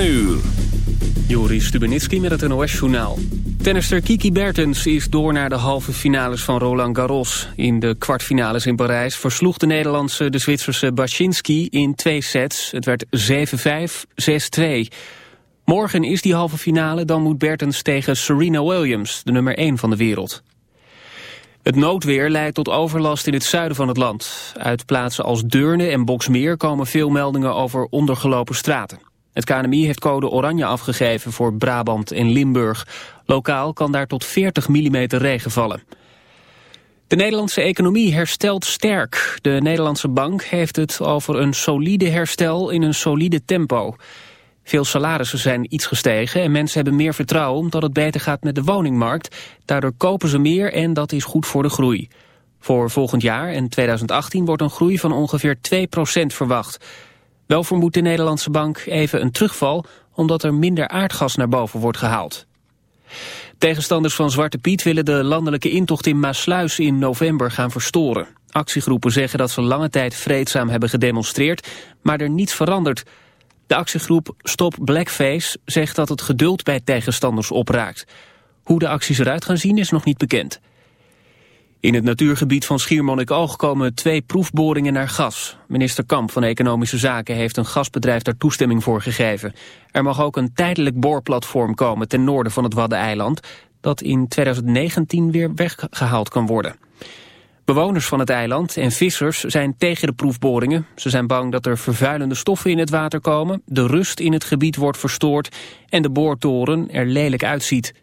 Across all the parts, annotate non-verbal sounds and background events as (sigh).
7 uur. Joris Stubenitski met het NOS-journaal. Tennister Kiki Bertens is door naar de halve finales van Roland Garros. In de kwartfinales in Parijs versloeg de Nederlandse de Zwitserse Baczynski in twee sets. Het werd 7-5, 6-2. Morgen is die halve finale, dan moet Bertens tegen Serena Williams, de nummer 1 van de wereld. Het noodweer leidt tot overlast in het zuiden van het land. Uit plaatsen als Deurne en Boksmeer komen veel meldingen over ondergelopen straten. Het KNMI heeft code oranje afgegeven voor Brabant en Limburg. Lokaal kan daar tot 40 mm regen vallen. De Nederlandse economie herstelt sterk. De Nederlandse bank heeft het over een solide herstel in een solide tempo. Veel salarissen zijn iets gestegen en mensen hebben meer vertrouwen omdat het beter gaat met de woningmarkt. Daardoor kopen ze meer en dat is goed voor de groei. Voor volgend jaar en 2018 wordt een groei van ongeveer 2% verwacht. Wel vermoedt de Nederlandse bank even een terugval omdat er minder aardgas naar boven wordt gehaald. Tegenstanders van Zwarte Piet willen de landelijke intocht in Maasluis in november gaan verstoren. Actiegroepen zeggen dat ze lange tijd vreedzaam hebben gedemonstreerd, maar er niets verandert. De actiegroep Stop Blackface zegt dat het geduld bij tegenstanders opraakt. Hoe de acties eruit gaan zien is nog niet bekend. In het natuurgebied van Schiermonnikoog komen twee proefboringen naar gas. Minister Kamp van Economische Zaken heeft een gasbedrijf daar toestemming voor gegeven. Er mag ook een tijdelijk boorplatform komen ten noorden van het Waddeneiland... dat in 2019 weer weggehaald kan worden. Bewoners van het eiland en vissers zijn tegen de proefboringen. Ze zijn bang dat er vervuilende stoffen in het water komen... de rust in het gebied wordt verstoord... en de boortoren er lelijk uitziet.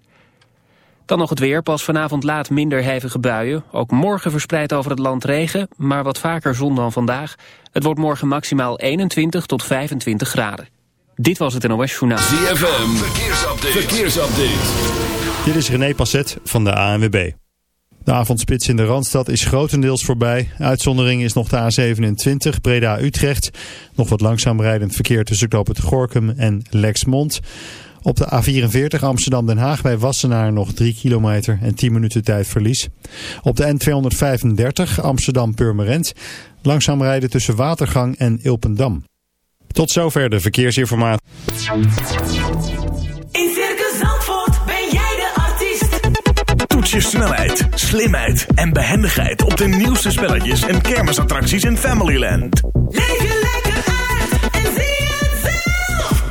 Dan nog het weer, pas vanavond laat minder hevige buien. Ook morgen verspreid over het land regen, maar wat vaker zon dan vandaag. Het wordt morgen maximaal 21 tot 25 graden. Dit was het NOS Journaal. ZFM, verkeersupdate. verkeersupdate. Dit is René Passet van de ANWB. De avondspits in de Randstad is grotendeels voorbij. Uitzondering is nog de A27 Breda-Utrecht. Nog wat langzaam rijdend verkeer tussen Knoop het Gorkum en Lexmond. Op de A44 Amsterdam-Den Haag bij Wassenaar nog 3 kilometer en 10 minuten tijdverlies. Op de N235 Amsterdam-Purmerend langzaam rijden tussen Watergang en Ilpendam. Tot zover de verkeersinformatie. In Circus Zandvoort ben jij de artiest. Toets je snelheid, slimheid en behendigheid op de nieuwste spelletjes en kermisattracties in Familyland. Leef je lekker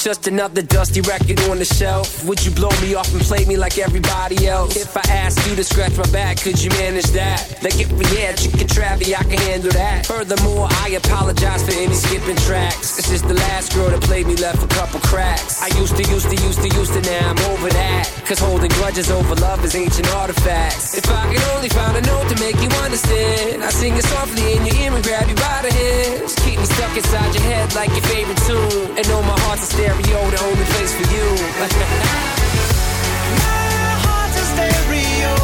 Was just another dusty record on the shelf, would you blow me off and play me like everybody else? If I asked you to scratch my back, could you manage that? Like if we had chicken trappy, I can handle that. Furthermore, I apologize for any skipping tracks. This is the last girl that played me left a couple cracks. I used to, used to, used to, used to, now I'm over that. Cause holding grudges over love is ancient artifacts. If I could only find a note to make you understand, I sing it softly in your ear and grab you by the hands. Keep me stuck inside your head like your favorite tune. And know my heart's a stereo, the only place for you. (laughs) My heart's a stereo.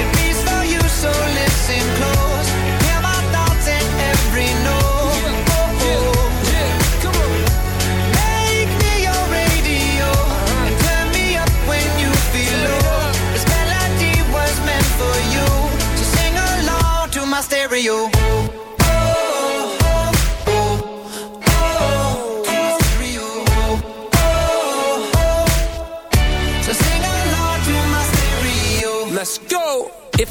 It beats for you, so listen close. Hear my thoughts in every note.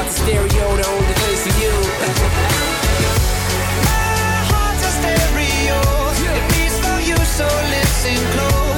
heart's a stereo, the only place for you. (laughs) My heart's a stereo. It beats for you, so listen close.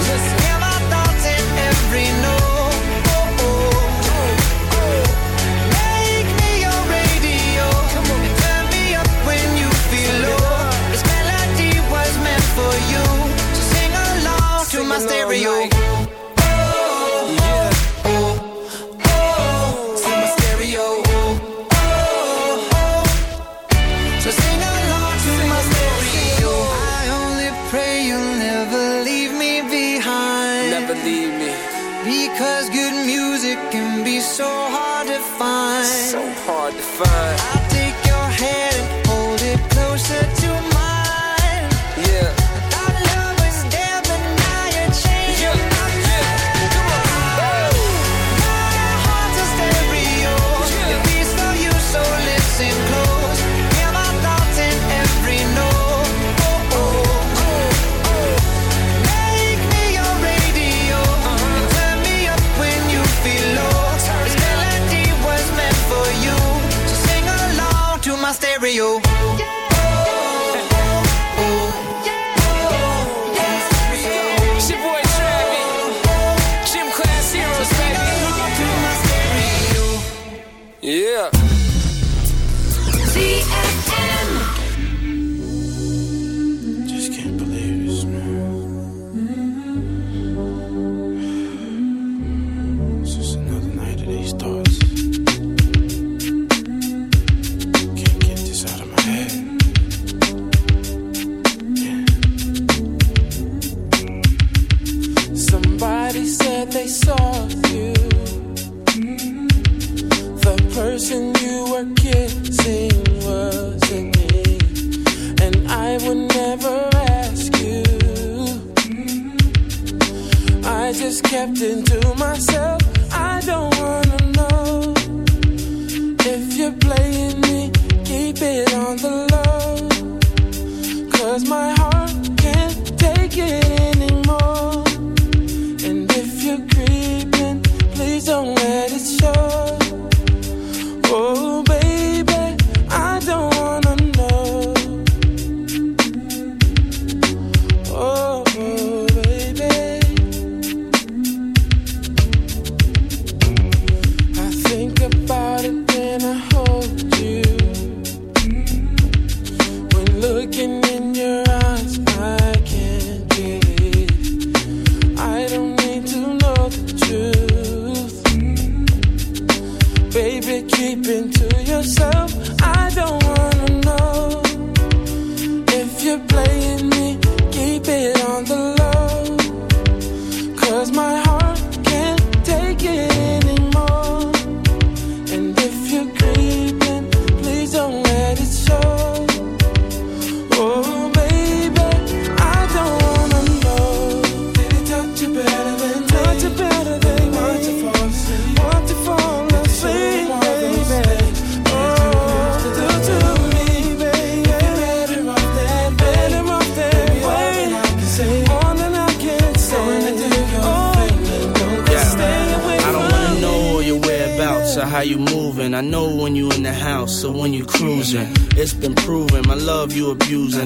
keeping to yourself.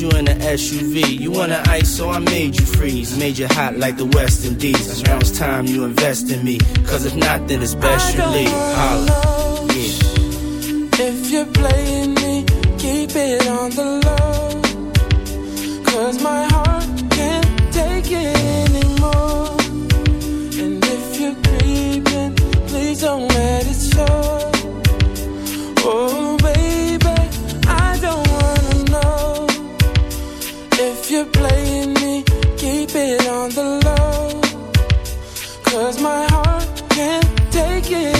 you in an SUV. You want an ice, so I made you freeze. Made you hot like the West Indies. Now it's time you invest in me. Cause if not, then it's best you leave. Holla. Cause my heart can't take it.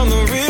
on the real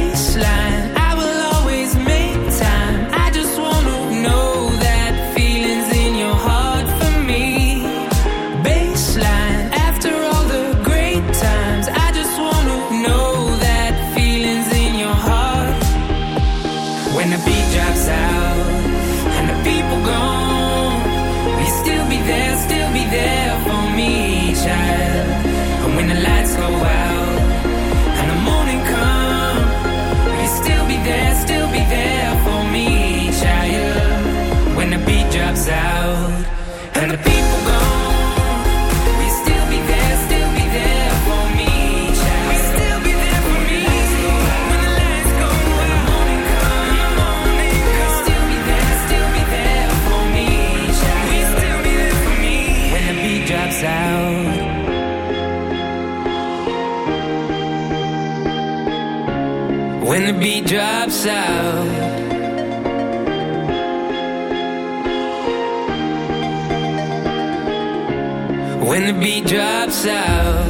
drops out. When the beat drops out.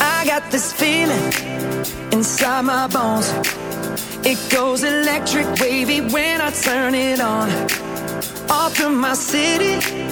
I got this feeling inside my bones. It goes electric wavy when I turn it on. Off through my city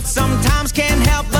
but sometimes can't help